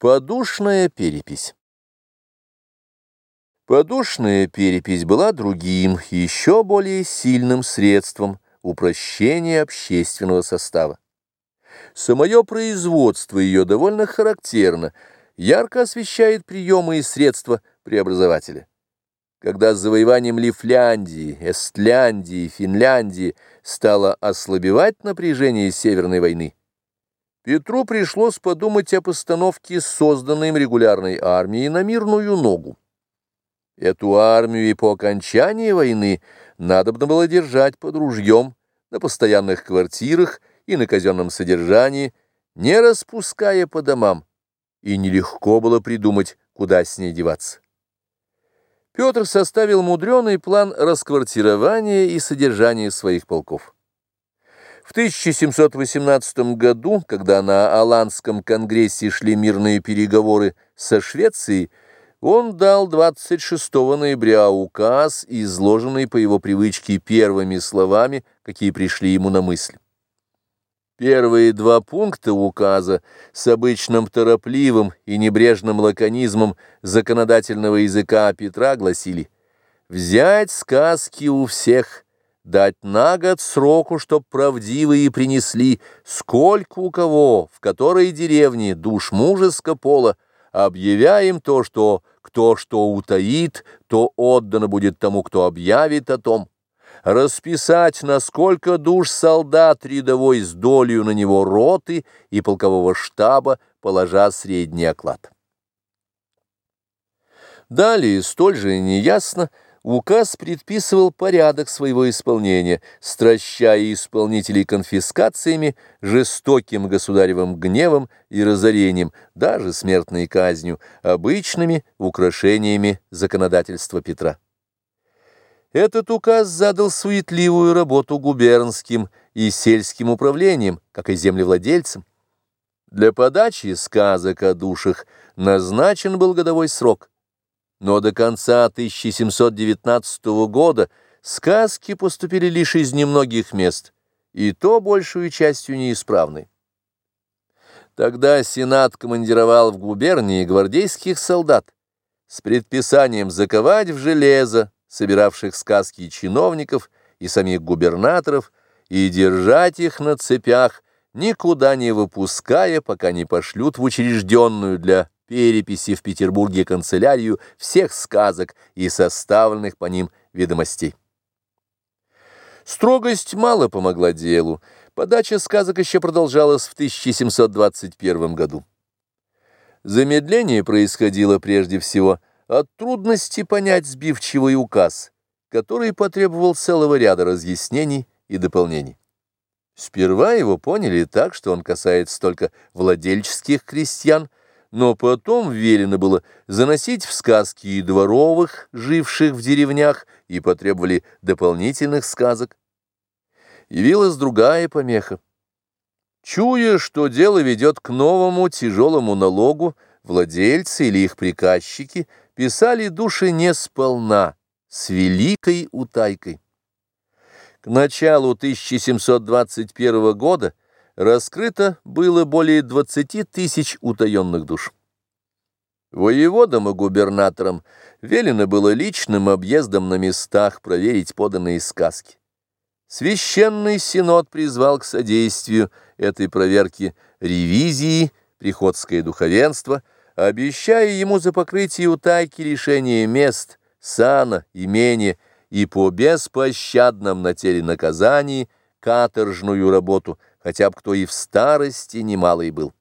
Подушная перепись Подушная перепись была другим, еще более сильным средством упрощения общественного состава. Самое производство ее довольно характерно, ярко освещает приемы и средства преобразователя. Когда с завоеванием Лифляндии, Эстляндии, Финляндии стало ослабевать напряжение Северной войны, Петру пришлось подумать о постановке созданной им регулярной армии на мирную ногу. Эту армию и по окончании войны надобно было держать под ружьем на постоянных квартирах и на казенном содержании, не распуская по домам, и нелегко было придумать, куда с ней деваться. Петр составил мудреный план расквартирования и содержания своих полков. В 1718 году, когда на Аланском конгрессе шли мирные переговоры со Швецией, он дал 26 ноября указ, изложенный по его привычке первыми словами, какие пришли ему на мысль. Первые два пункта указа с обычным торопливым и небрежным лаконизмом законодательного языка Петра гласили «Взять сказки у всех» дать на год сроку, чтоб правдивые принесли, сколько у кого, в которой деревне душ мужеско пола, объявяем то, что кто что утаит, то отдано будет тому, кто объявит о том. Расписать, насколько душ солдат рядовой с долью на него роты и полкового штаба, положа средний оклад. Далее, столь же неясно, Указ предписывал порядок своего исполнения, стращая исполнителей конфискациями, жестоким государевым гневом и разорением, даже смертной казнью, обычными украшениями законодательства Петра. Этот указ задал суетливую работу губернским и сельским управлениям, как и землевладельцам. Для подачи сказок о душах назначен был годовой срок – но до конца 1719 года сказки поступили лишь из немногих мест, и то большую частью неисправны. Тогда Сенат командировал в губернии гвардейских солдат с предписанием заковать в железо собиравших сказки чиновников и самих губернаторов и держать их на цепях, никуда не выпуская, пока не пошлют в учрежденную для переписи в Петербурге канцелярию всех сказок и составленных по ним ведомостей. Строгость мало помогла делу, подача сказок еще продолжалась в 1721 году. Замедление происходило прежде всего от трудности понять сбивчивый указ, который потребовал целого ряда разъяснений и дополнений. Сперва его поняли так, что он касается только владельческих крестьян, но потом велено было заносить в сказки и дворовых, живших в деревнях, и потребовали дополнительных сказок. Явилась другая помеха. Чуя, что дело ведет к новому тяжелому налогу, владельцы или их приказчики писали души не сполна, с великой утайкой. К началу 1721 года раскрыто было более 20 тысяч утаенных душ. Воеводам и губернаторам велено было личным объездом на местах проверить поданные сказки. Священный синод призвал к содействию этой проверки ревизии, приходское духовенство, обещая ему за покрытие утайки решение мест, сана, имения и по беспощадном на теле наказании каторжную работу – хотя бы кто и в старости немалый был.